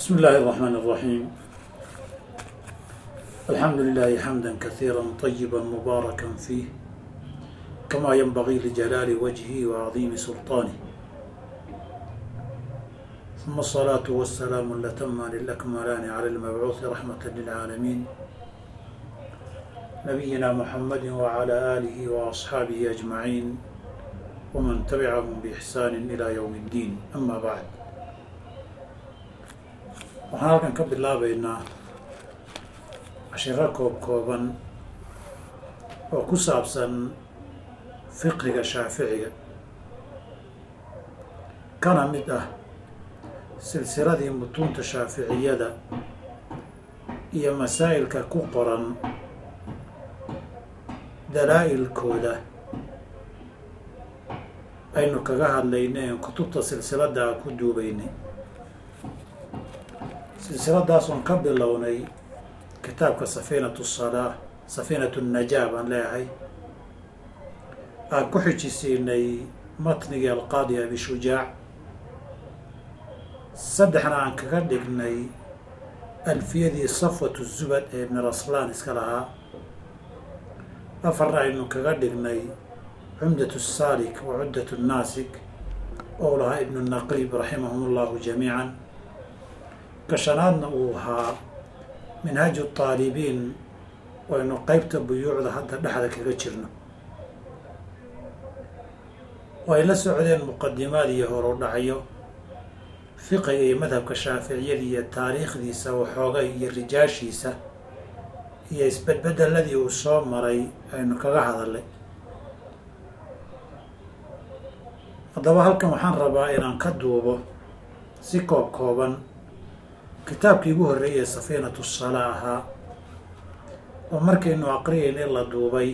بسم الله الرحمن الرحيم الحمد لله حمدا كثيرا طيبا مباركا فيه كما ينبغي لجلال وجهه وعظيم سلطانه ثم الصلاة والسلام الأتمان للأكملان على المبعوث رحمة للعالمين نبينا محمد وعلى آله وأصحابه أجمعين ومن تبعهم بإحسان إلى يوم الدين أما بعد waxaan halkan ka bilaabaynaa cashiro koob kooban oo ku saabsan fiqiga shaaficiga kana mid ah silsiladii mutuunta shaaficiyada iyo masaa'ilka ku qoran dalaa'ilkooda aynu kaga hadlaynay en kutubta silsiladaa ku duubaynay silsiladaas oon ka bilownay kitaabka safiinatu salaa safiinatu najaa baan leeyahay. Aan ku xijisiinay matnigii alqaadi abi shujaac. Saddexna aan kaga dhignay alfiyadii safwatu zubad ee ibn raslaan iska lahaa. Afarna aynu kaga dhignay cumdatu saalik wa cuddat naasik oo lahaa ibnu naqiib raximahum allahu jamiican gashanaadna uu ahaa minhaaju taalibiin waynu qeybta buyuucda hadda dhexda kaga jirno. Way la socdeen muqadimaad iyo horudhacyo fiqiga iyo madhabka shaaficiyada iyo taariikhdiisa waxoogay iyo rijaashiisa iyo isbedbedeladii uu soo maray aynu kaga hadalay haddaba halkan waxaan rabaa inaan ka duubo si koob kooban kitaabkii ugu horreeyay safiinatu salaa ahaa oo markaynu aqriyaynay la duubay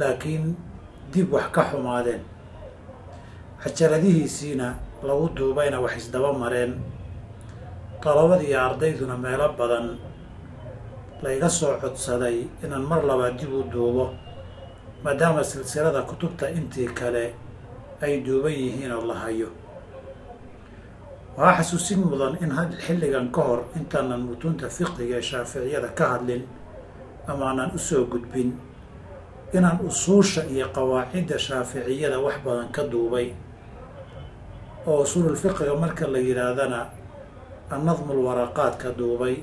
laakiin dib wax ka xumaadeen. Cajaladihiisiina lagu duubayna wax isdaba mareen. Dalabadii iyo ardayduna meelo badan layga soo codsaday inaan mar labaad dib u duubo maadaama silsilada kutubta intii kale ay duuban yihiin oo la hayo waxaa xasuusin mudan in xilligan ka hor intaanan mutuunta fiqiga ee shaaficiyada ka hadlin ama aanan u soo gudbin inaan usuusha iyo qawaacidda shaaficiyada wax badan ka duubay. Oo usuulul fiqiga marka la yidhaahdana annadmul waraqaadka duubay.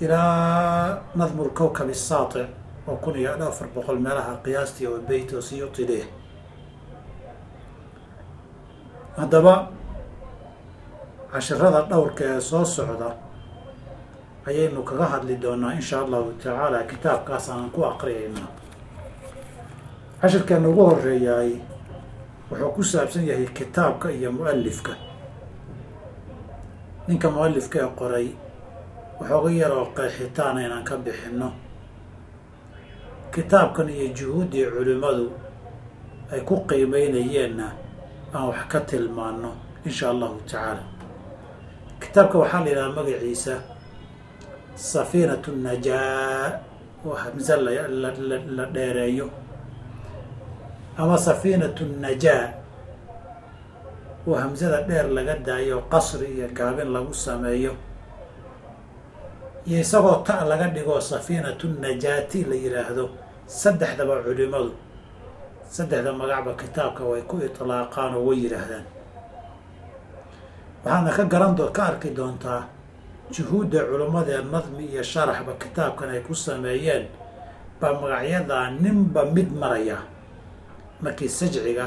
Ilaa nadmul kowkab isaatic oo kun iyo afar boqol meelaha qiyaastii oo beyt oo siyuti leh. Haddaba cashirada dhowrka ee soo socda ayaynu kaga hadli doonaa insha allahu tacaala kitaabkaas aanan ku aqriyaynaa. Cashirkeena ugu horeeyaay wuxuu ku saabsan yahay kitaabka iyo mu'alifka ninka mu'alifka ee qoray waxooga yar oo qeexitaana inaan ka bixinno. Kitaabkan iyo juhuuddii culimmadu ay ku qiimeynayeenna aan wax ka tilmaano insha allahu tacaala kitaabka waxaa la yidhaha magaciisa safiinatu najaa oo hamse la dheereeyo. Ama safiinatu najaa oo hamsada dheer laga daayo qasri iyo gaabin lagu sameeyo. Iyo isagoo ta laga dhigo safiinatu najaati la yidhaahdo saddexdaba culimadu saddexda magacba kitaabka way ku itlaaqaan oo way yidhaahdaan waxaadna ka garan doo ka arki doontaa juhuudda culimmadee nadmi iyo sharaxba kitaabkan ay ku sameeyeen baa magacyadaa ninba mid maraya. Markii sajciga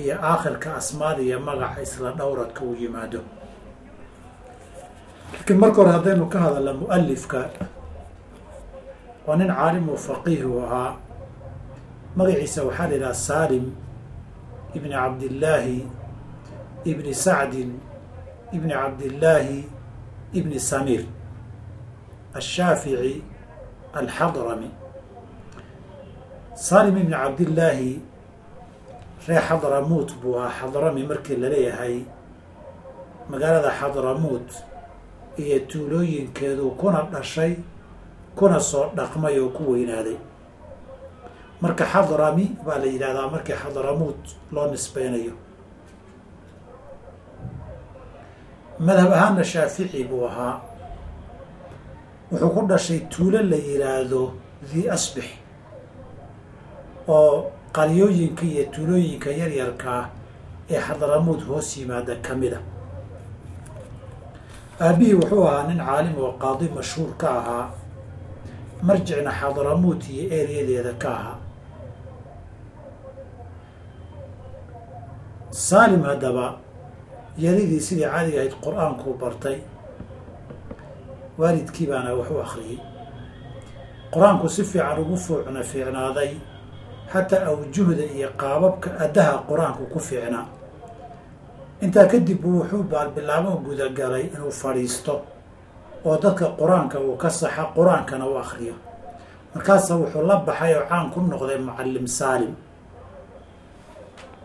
iyo aakhirka asmaada iyo magaca isla dhowradka uu yimaado. Laakiin marka hore haddaynu ka hadalla mu'alifka waa nin faqiih u ahaa. Magaciisa waxaa la yidhaha saalim ibni cabdillaahi ibni sacdin ibni cabdillaahi ibni samiir ashaafici alxadrami saalim ibni cabdillaahi reer xadramuut buu ahaa. Xadrami markii la leeyahay magaalada xadramuut iyo tuulooyinkeedu kuna dhashay kuna soo dhaqmay oo ku weynaaday. Marka xadrami baa la yidhahdaa markii xadramuut loo nisbeynayo madhab ahaanna shaafici buu ahaa. Wuxuu ku dhashay tuulo la yidhaahdo dii asbix oo qaryooyinka iyo tuulooyinka yaryarkaa ee xadramuud hoos yimaada ka mid a. Aabihii wuxuu ahaa nin caalim oo qaadi mashhuur ka ahaa marjicna xadramuud iyo ereyadeeda ka ahaa. Saalim haddaba yaridii sidii caadiga ahayd qur'aankuu bartay waalidkii baana wax u akhriyey. Qur'aanku si fiican ugu fuucna fiicnaaday xataa awjuhda iyo qaababka addaha qur'aanku ku fiicnaa intaa kadib buu wuxuu baalbilaabo gudagalay inuu fadhiisto oo dadka qur'aanka uu ka saxa qur'aankana u akhriyo. Markaasa wuxuu la baxay oo caan ku noqday mucallim saalim.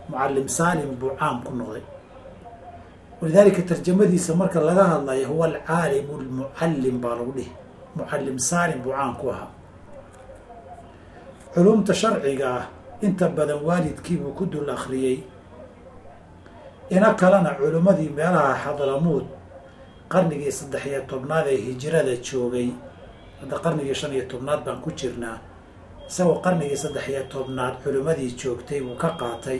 Mucallim saalim buu caam ku noqday walidaalika tarjamadiisa marka laga hadlayo huwa alcaalimu lmucallim baa lagu dhihi. Mucallim saalim buu caan ku ahaa. Culumta sharciga ah inta badan waalidkiibuu ku dul akhriyey. Ina kalena culimmadii meelaha xadramuud qarnigii saddex iyo tobnaad ee hijrada joogay. Hadda qarnigii shan iyo tobnaad baan ku jirnaa. Isagoo qarnigii saddex iyo tobnaad culimmadii joogtay buu ka qaatay.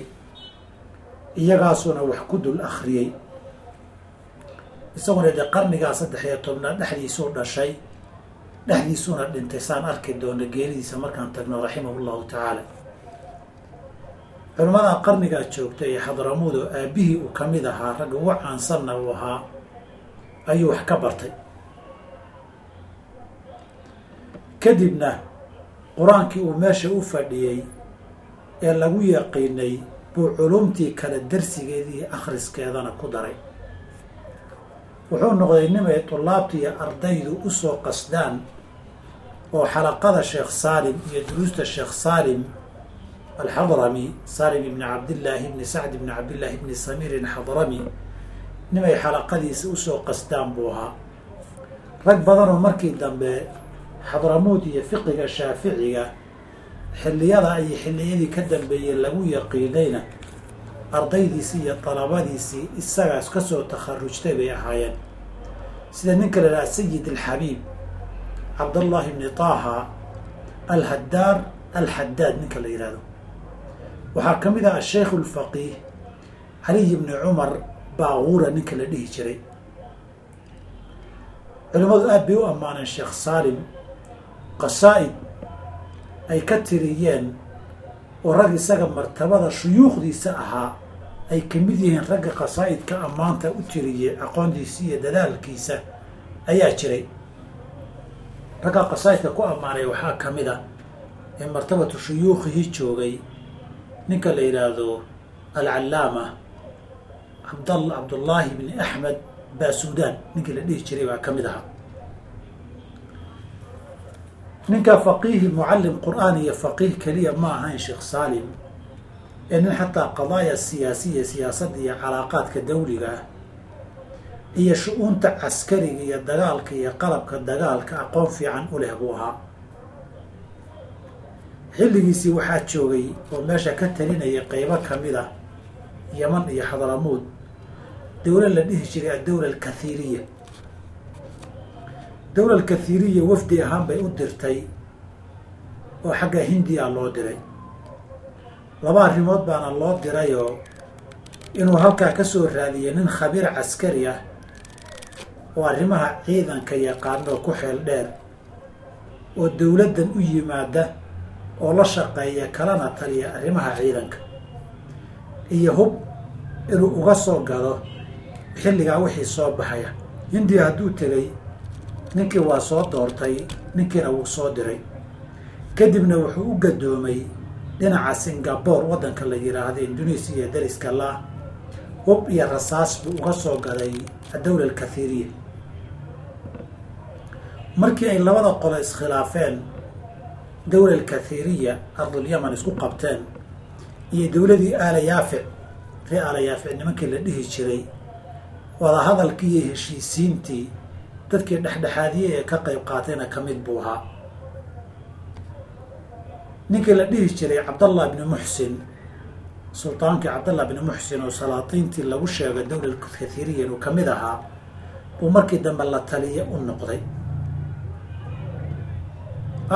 Iyagaasuna wax ku dul akhriyey isaguna dee qarnigaa saddex iyo tobnaad dhexdiisuu dhashay dhexdiisuuna dhintay saan arki doona geeridiisa markaan tagno raximahu llahu tacaala. Culimmadan qarnigaa joogta ee xadramuud oo aabihii uu ka mid ahaa ragga ugu caansanna uu ahaa ayuu wax ka bartay. Kadibna qur'aankii uu meesha u fadhiyey ee lagu yaqiinay buu culumtii kale darsigeedii akhriskeedana ku daray wuxuu noqday nimay tulaabta iyo ardaydu u soo qasdaan oo xalaqada sheekh saalim iyo duruusta sheekh saalim alxadrami saalim ibni cabdillaahi ibni sacd ibni cabdillaahi ibni samiirin xadrami nimay xalaqadiisa u soo qasdaan buu ahaa. Rag badanoo markii dambe xadramuud iyo fiqiga shaaficiga xilliyada iyo xilliyadii ka dambeeyey lagu yaqiinayna ardaydiisii iyo dalabadiisii isagaas ka soo takharujtay bay ahaayeen. Sida ninka la idhaha sayid alxabiib cabdullaahi bni taaha alhaddaar alxadaad ninka la yidhahdo waxaa ka mid ah asheikhu alfaqiih caliy bni cumar baaguura ninka la dhihi jiray. Culimmadu aad bay u ammaaneen sheekh saalim qasaa-id ay ka tiriyeen oo rag isaga martabada shuyuukhdiisa ahaa ay ka mid yihiin ragga qasaa-idka ammaanta u tiriyey aqoontiisa iyo dadaalkiisa ayaa jiray. Ragga qasaa-idka ku ammaanay waxaa ka mid ah ee martabatu shuyuukhihii joogay ninka la yidhaahdo alcallaama cabd cabdullaahi bni axmed baasuudaan ninkii la dhihi jiray baa ka mid ahaa ninka faqiihi mucallim qur'aan iyo faqiih keliya ma ahayn sheekh saalim ee nin xataa qadaaya siyaasiya siyaasadda iyo calaaqaadka dawliga ah iyo shu-uunta caskariga iyo dagaalka iyo qalabka dagaalka aqoon fiican u leh buu ahaa. Xilligiisii waxaa joogay oo meesha ka talinaya qeybo ka mid ah yaman iyo xadramuud dowla la dhihi jiray addowla alkathiiriya dowla alkathiiriya wafdi ahaan bay u dirtay oo xagga hindiya loo diray. Laba arrimood baana loo dirayoo inuu halkaa ka soo raadiyay nin khabiir caskari ah oo arrimaha ciidanka yaqaano ku xeel dheer oo dowladdan u yimaada oo la shaqeeya kalana taliya arrimaha ciidanka. Iyo hub inuu uga soo gado xilligaa wixii soo baxaya. Hindiya hadduu tegay ninkii waa soo doortay ninkiina wuu soo diray. Kadibna wuxuu u gadoomay dhinaca singabore waddanka la yidhaahdo indonesiya dariska la hub iyo rasaas buu uga soo gaday addowla alkathiiriya markii ay labada qolo iskhilaafeen dowla alkathiiriya ardulyaman isku qabteen iyo dowladii aala yaafic ree aala yaafic nimankii la dhihi jiray wadahadalkii iyo heshiisiintii dadkii dhexdhexaadiyey ee ka qayb qaatayna ka mid buu ahaa. Ninkii la dhihi jiray cabdallah bni muxsin sultaankii cabdallah bni muxsin oo salaatiintii lagu sheegay dowla kathiiriya inuu ka mid ahaa buu markii dambe la taliye u noqday.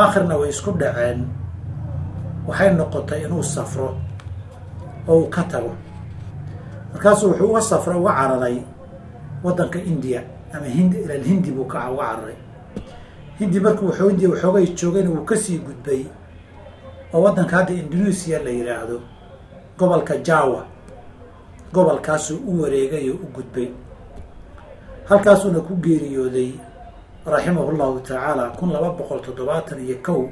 Aakhirna way isku dhaceen waxay noqotay inuu safro oo uu ka tago. Markaasuu wuxuu uga safray uga cararay waddanka indiya ama hind ilal hindi buu ka uga cararay hindi markuu waxoo indiya waxoogay joogayna wuu ka sii gudbay. Oo waddanka hadda indonesia la yidhaahdo gobolka jawa. Gobolkaasuu u wareegay oo u gudbay. Halkaasuuna ku geeriyooday raximahu llahu tacaala kun laba boqol toddobaatan iyo kow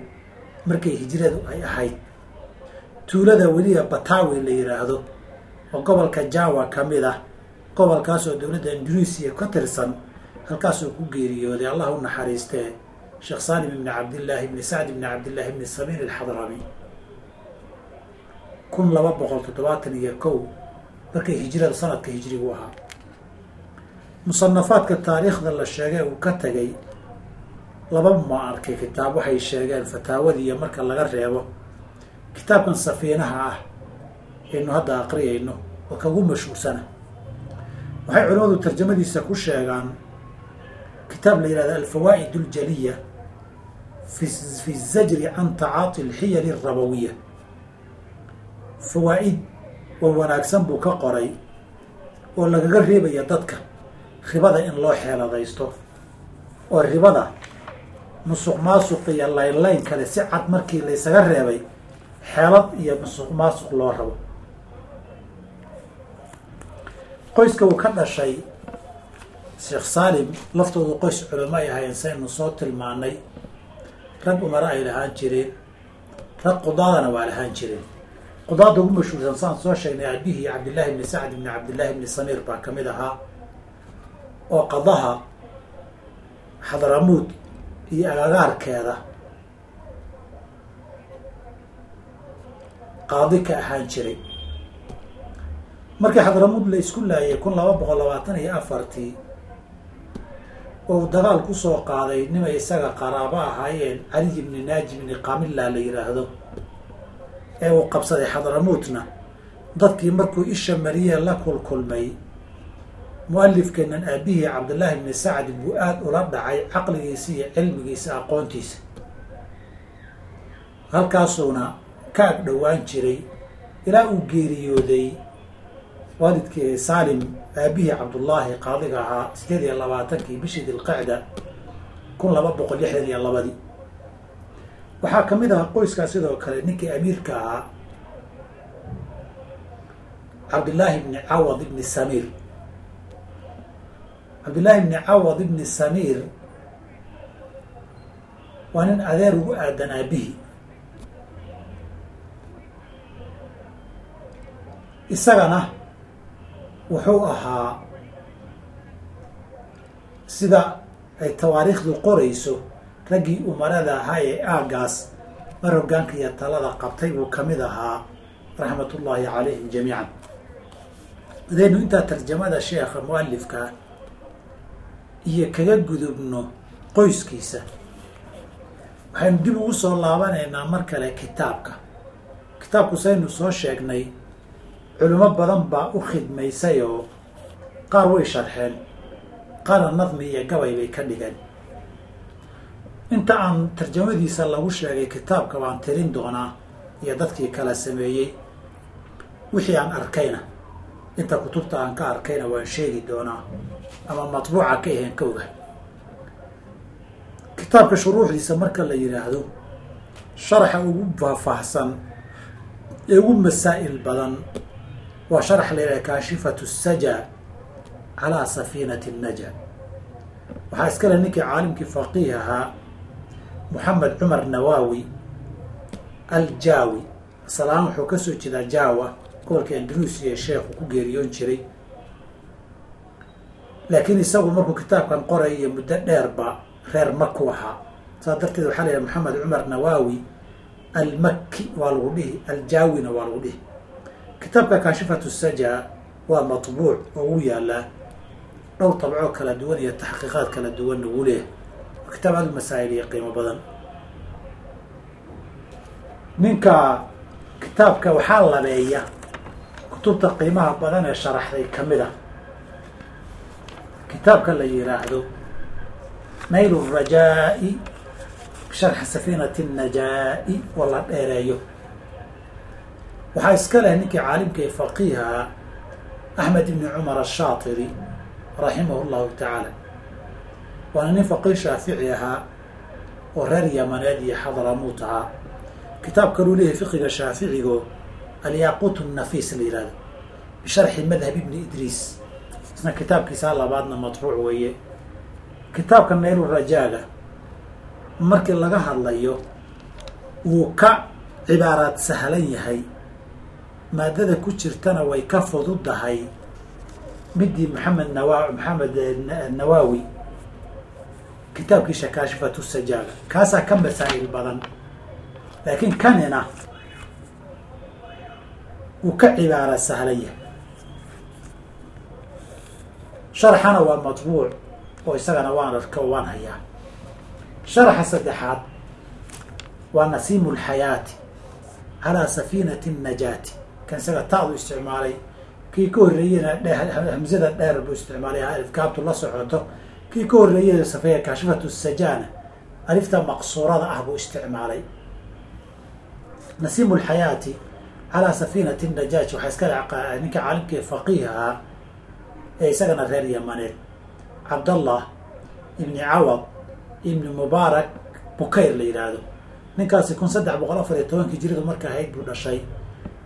markay hijradu ay ahayd. Tuulada weliba batawi la yidhaahdo oo gobolka jawa ka mid ah gobolkaasoo dowladda indonesia ka tirsan halkaasuu ku geeriyooday allah u naxariistee sheekh salim ibni cabdillaahi ibni sacd ibni cabdillahi ibni samiin alxadrami kun laba boqol toddobaatan iyo kow markay hijrada sanadka hijrigu ahaa. Musanafaadka taariikhda la sheegay uu ka tegay laba ma arkay kitaab waxay sheegeen fataawadii marka laga reebo kitaabkan safiinaha ah aynu hadda aqriyayno oo kagu mashhuursana. Waxay culimmadu tarjamadiisa ku sheegaan kitaab la yihahda alfawaa'id aljaliya fi zajri can tacaati alxiyali arabawiya fawaa'id oo wanaagsan buu ka qoray oo lagaga reebaya dadka ribada in loo xeeladaysto oo ribada musuq maasuq iyo laynlayn kale si cad markii laysaga reebay xeelad iyo musuq maasuq loo rabo. Qoyska uu ka dhashay sheekh saalim laftoodu qoys culamo ay ahaayeen saynu soo tilmaanay. Rag umaro ay lahaan jireen. Rag qudaadana waa lahaan jireen. Qudaada ugu mashhuursan saan soo sheegnay aabihii cabdillahi bni sacd ibni cabdillahi bni samiir baa ka mid ahaa. Oo qadaha xadramuud iyo agagaarkeeda qaadi ka ahaan jiray. Markii xadramuud la isku laayay kun laba boqol labaatan iyo afartii oo dagaal ku soo qaaday nimay isaga qaraabo ahaayeen caliy ibni naaji ibni kamilla la yidhaahdo ee uu qabsaday xadramuutna dadkii markuu isha mariye la kulkulmay mu'alifkeenan aabihii cabdullaahi bni sacdi buu aada ula dhacay caqligiisa iyo cilmigiisa aqoontiisa. Halkaasuuna ka ag dhowaan jiray ilaa uu geeriyooday waalidkii saalim aabihii cabdullaahi qaadiga ahaa sideed iyo labaatankii bishii dilqacda kun laba boqol lixdan iyo labadii. Waxaa ka mid ahaa qoyskaa sidoo kale ninkii amiirka ahaa cabdillaahi bni cawad ibni samiir. Cabdillaahi ibni cawad ibni samiir waa nin adeer ugu aadan aabihii. Isagana wuxuu ahaa sida ay tawaariikhdu qorayso. Raggii umarada ahaa ee aagaas mar hoggaanka iyo talada qabtay buu ka mid ahaa raxmatullaahi calayhim jamiican. Hadaynu intaa tarjamada sheekha mu'alifkaa iyo kaga gudubno qoyskiisa waxaynu dib ugu soo laabanaynaa mar kale kitaabka. Kitaabku saynu soo sheegnay culimo badan baa u khidmaysay oo qaar way sharxeen qaarna nadmi iyo gabay bay ka dhigeen. Inta aan tarjamadiisa lagu sheegay kitaabka baan tirin doonaa iyo dadkii kala sameeyey wixii aan arkayna. Inta kutubta aan ka arkayna waan sheegi doonaa ama matbuuca ka aheen kowga kitaabka shuruuxdiisa marka la yidhaahdo sharaxa ugu faahfaahsan ee ugu masaa'il badan waa sharax la yidhaha kaashifatu saja calaa safiinati naja. Waxaa iskale ninkii caalimkii faqiih ahaa moxamed cumar nawaawi aljaawi asalahaan wuxuu ka soo jeedaa jaawa gobolka andaluusiya sheekhu ku geeriyoon jiray. Laakiin isagu markuu kitaabkan qoray iyo muddo dheerba reer maku ahaa. Saas darteed waxaa la yidhaha cumar nawaawi almakki waa lagu dhihi aljaawina waa lagu dhihi kitaabka kaashifatu saja waa matbuuc oo u yaalaa dhowr tabco kala duwan iyo taxqiiqaad kala duwanna wuu leeyahay waa kitaab aada masaa'il iyo qiimo badan. Ninka kitaabka waxaa labeeya kutubta qiimaha badan ee sharaxday ka mid a. Kitaabka la yidhaahdo nayl rajaa'i bisharxi safiinati najaa'i oo la dheereeyo waxaa iska leh ninkii caalimka ee faqiiha axmed ibni cumar ashaatiri raximahu llahu tacaala waana nin faqiih shaafici ahaa oo reer yamaneed iyo xadramuut ahaa. Kitaab kaluu leeyahay fiqiga shaaficigo alyaaqut nafiis la yihahdo bisharxi madhab ibni idriis isna kitaabkiisaa labaadna matbuuc weeye. Kitaabka naylu rajaaga markii laga hadlayo wuu ka cibaaraad sahlan yahay maadada ku jirtana way ka fududahay. Midii maxamed nawa maxamed nawaawi kitaabkiisa kaashifatu sajaaga kaasaa ka masaa'il badan. Laakiin kanina wuu ka cibaara sahlan yahay sharxana waa matbuuc oo isagana waan arka waan hayaa. Sharaxa saddexaad waa nasiimu lxayaati calaa safiinati najaati kan isaga taadu isticmaalay kii ka horreeyena hamsada dheer buu isticmaalay alifkaabtu la socoto. Kii ka horreeyay safeya kaashifatu sajaana alifta maqsuurada ah buu isticmaalay. Nasiimu lxayaati calaa safiinati najaaj waxaa iska ninka caalimkii faqiih ahaa ee isagana reer yamaneed. Cabdallah ibni cawad ibni mubaarak bukayr la yidhaahdo. Ninkaasi kun saddex boqol afar iyo tobankii hijiradu markay ahayd buu dhashay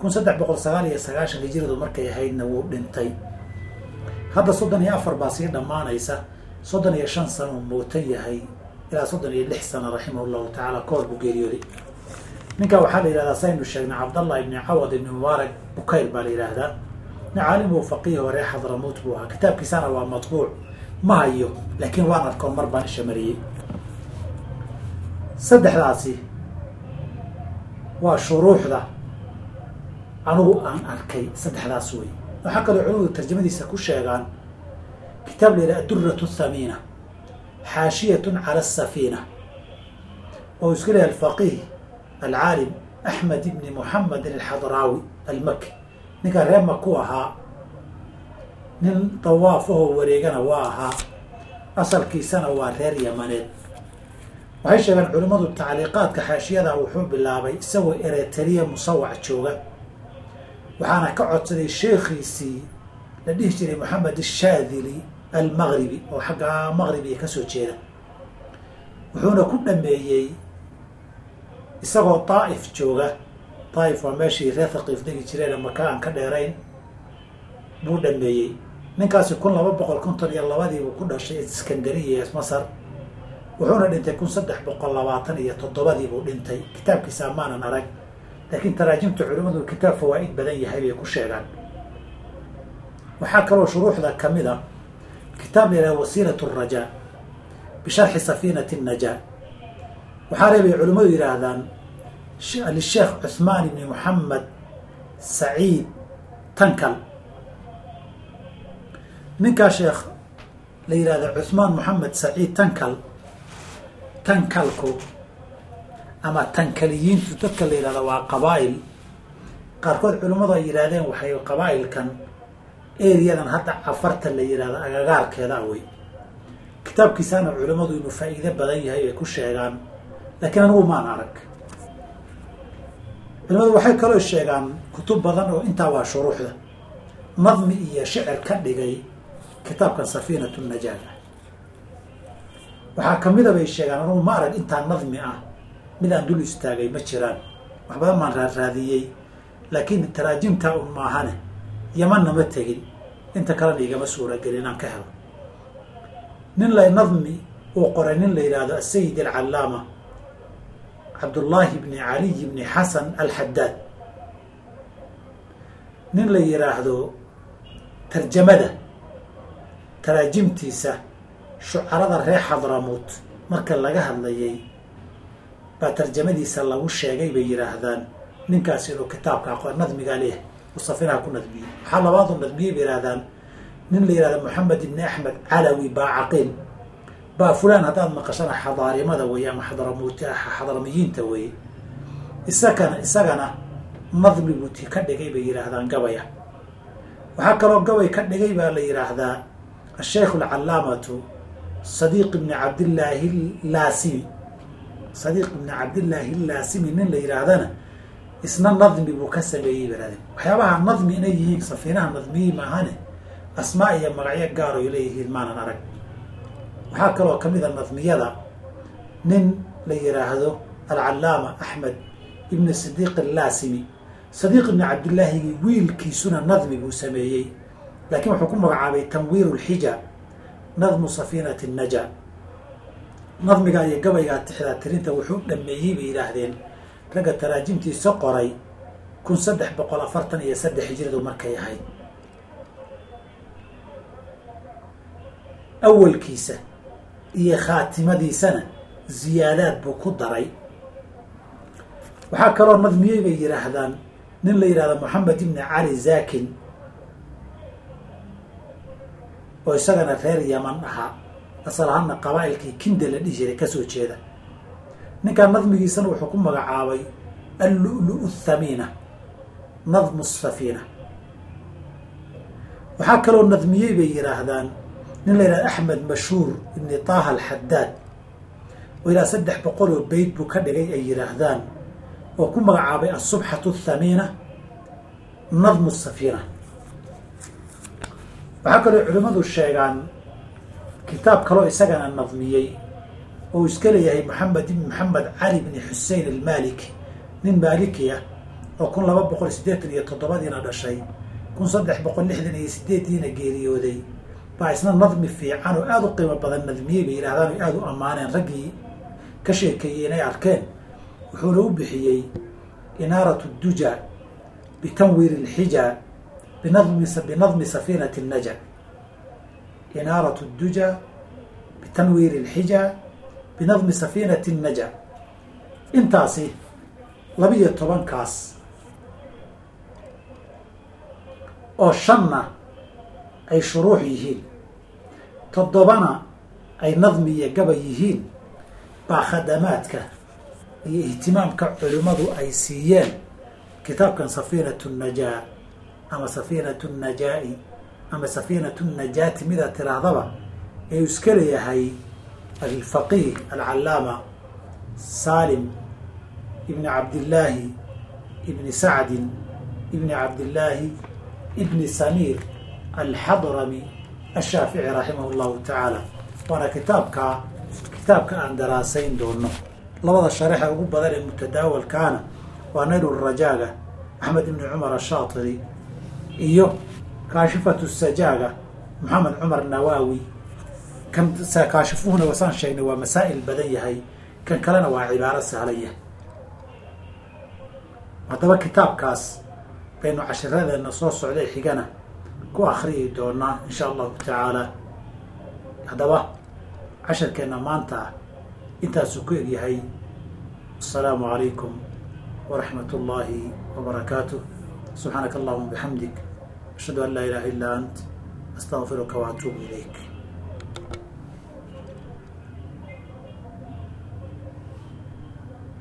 kun saddex boqol sagaal iyo sagaashan hijiradu markay ahaydna wuu dhintay. Hadda soddon iyo afar baa sii dhammaanaysa. Soddon iyo shan sano mootan yahay ilaa soddon iyo lix sano raximah llahu tacaala kahor buu geeriyooday. Ninka waxaa la yihahdaa saynu sheegnay cabdallah ibni cawad ibni mubaarak bukayr baa la yidhaahdaa nin caalim uu faqiih hore xadramuut buu ahaa. Kitaabkiisana waa matbuuc. Ma hayo laakiin waan arkoon mar baan isha saddexdaasi waa shuruuxda anugu aan arkay saddexdaas wey waxaa kaloo culimadu tarjamadiisa ku sheegaan kitaab la yidhaha aduratu thamiina xaashiyatun cala asafiina oo iska leehay alfaqiih alcaalim axmed ibni moxamed alxadraawi almaki ninkaa reer maku ahaa nin dawaaf ahoo wareegana waa ahaa asalkiisana waa reer yamaneed. Waxay sheegeen culimmadu tacliiqaadka xaashiyada wuxuu bilaabay isagoo ereteriya musawac jooga waxaana ka codsaday sheekhiisii la dhihi jiray moxamed ashaadili almaqribi oo xagga maqribiga ka soo jeeda. Wuxuuna ku dhameeyey isagoo daa'if jooga. Daa'if waa meeshii reer thaqiif degi jireen maka aan ka dheerayn buu dhameeyey ninkaasi kun laba boqol konton iyo labadii buu ku dhashay iskandariya masar. Wuxuuna dhintay kun saddex boqol labaatan iyo toddobadii buu dhintay. Kitaabkiisa amaanan arag laakiin taraajimta culimmadu kitaab fawaa'id badan yahay bay ku sheegaan. Waxaa kaloo shuruuxda ka mid a kitaab la yidhaha wasiilat rajaa bisharxi safiinati najaa waxaa reebay culimmadu yidhaahdaan lisheekh cuhmaan ibni moxamed saciid tankal. Ninkaa sheekh la yidhahda cuhmaan moxamed saciid tankal tankalku ama tankaliyiintu dadka la yidhahda waa qabaa'il. Qaarkood culimmadu ay yidhaahdeen waxay qabaa'ilkan eriyadan hadda cafarta la yidhahda agagaarkeeda awey kitaabkiisaana culimmadu inuu faa'iide badan yahay ay ku sheegaan laakiin anigu maan arag. Culimadu waxay kaloo sheegaan kutub badan oo intaa waa shuruuxda. Nadmi iyo shicir ka dhigay kitaabkan safiinatu najaaga waxaa kamida bay sheegaan anugu ma arag intaa nadmi ah mid aan dul istaagay ma jiraan. Wax badan baan raaraadiyey. Laakiin taraajimtaa un maahane yamanna ma tegin. Inta kalena igama suuragelin inaan ka helo. Nin la nadmi uu qoray nin la yidhaahdo asayid alcallaama cabdullaahi bni caliy bni xasan alxadaad nin la yidhaahdo tarjamada taraajimtiisa shucarada reer xadramuut marka laga hadlayay baa tarjamadiisa lagu sheegay bay yidhaahdaan. Ninkaas inuu kitaabka nadmigaa leeyahay uu safinaha ku nadmiyey. Waxaa labaadu nadmiyey bay yidhahdaan nin la yidhahdo moxamed ibni axmed calawi baa caqiil baa fulaan haddaad maqashana xadaarimada weeye ama xadramuut xadramiyiinta weeye. Isagana isagana nadmi buuti ka dhigay bay yidhaahdaan gabaya. Waxaa kaloo gabay ka dhigay baa la yidhaahdaa asheikh alcalaamatu sadiiq ibni cabdillaahi laasimi sadiiq ibni cabdillaahi laasimi nin la yidhaahdana isna nadmi buu ka sameeyey baraden waxyaabaha nadmi inay yihiin safiinaha nadmiyi maahane asmaa iyo magacyo gaar oy leeyihiin maanan arag. Waxaa kaloo ka mid a nadmiyada nin la yidhaahdo alcalaama axmed ibni sidiiq allaasimi. Sadiiq ibni cabdillaahigi wiilkiisuna nadmi buu sameeyey laakiin wuxuu ku magacaabay tanwiir lxija nadmu safiinati naja nadmigaa iyo gabaygaa tixdaa tirinta wuxuu dhameeyey bay yidhaahdeen. Ragga taraajimtiisa qoray kun saddex boqol afartan iyo saddex hijradu markay ahayd. Awalkiisa iyo khaatimadiisana ziyaadaad buu ku daray. Waxaa kaloo nadmiyey bay yidhaahdaan nin la yidhahdo moxamed ibni cali zakin oo isagana reer yaman ahaa asal ahaana qabaa'ilkii kinda la dhihi jiray ka soo jeeda. Ninkaan nadmigiisana wuxuu ku magacaabay allu'lu'u athamiina nadmu safiina waxaa kaloo nadmiyey bay yidhaahdaan nin la yidhahdo axmed mashhuur ibni taaha alxadaad oo ilaa saddex boqol oo beyt buu ka dhigay ay yidhaahdaan oo ku magacaabay asubxatu athamiina nadmu safiina waxaa kaloo culimmadu sheegaan kitaab kaloo isagana nadmiyey oo iska leeyahay maxamed ibn maxamed cali bni xusein almaliki. Nin maaliki ah oo kun laba boqol siddeetan iyo toddobadiina dhashay kun saddex boqol lixdan iyo sideediina geeriyooday. Baa isna nadmi fiican oo aada u qiimo badan nadmiyey bay yidhahdaan o aada u ammaaneen. Raggii ka sheekeeyey inay arkeen wuxuuna u bixiyey inaaratu duja bitanwiir alxija binadmi binadmi safiinati naja inaaratu duja bitanwiiri alxija binadmi safiinati naja intaasi labiyo tobankaas oo shanna ay shuruux yihiin toddobana ay nadmi iyo gabay yihiin baa khadamaadka iyo ihtimaamka culimmadu ay siiyeen kitaabkan safiinatu najaa ama safiinatu najaa-i ama safiinatu najaati midaa tiraahdaba ee uu iska leeyahay alfaqiih alcalaama salim ibni cabdillaahi ibni sacdin ibni cabdillaahi ibni samiir alxadrami ashaafici raximah llahu tacaala. Waana kitaabkaa kitaabka aan daraasayn doono labada shareexa ugu badan ee mutadaawalkaana waa naylurajaaga axmed ibni cumar ashaatiri iyo kaashifatu sajaaga maxamed cumar nawaawi kan kaashifuhuna wasaan sheegnay waa masaa'il badan yahay kan kalena waa cibaaro sahlan yahay. Haddaba kitaabkaas baynu cashiradeena soo socday xigana ku akriyi doonaa insha allahu tacaala. Haddaba casharkeenna maanta intaasuu ku egyahay asalaamu calaykum waraxmat ullaahi wabarakaatuh subxaanaka allahuma bixamdik ashhadu an laa ilaha illa ant astaqfiruka waatuubu ilayk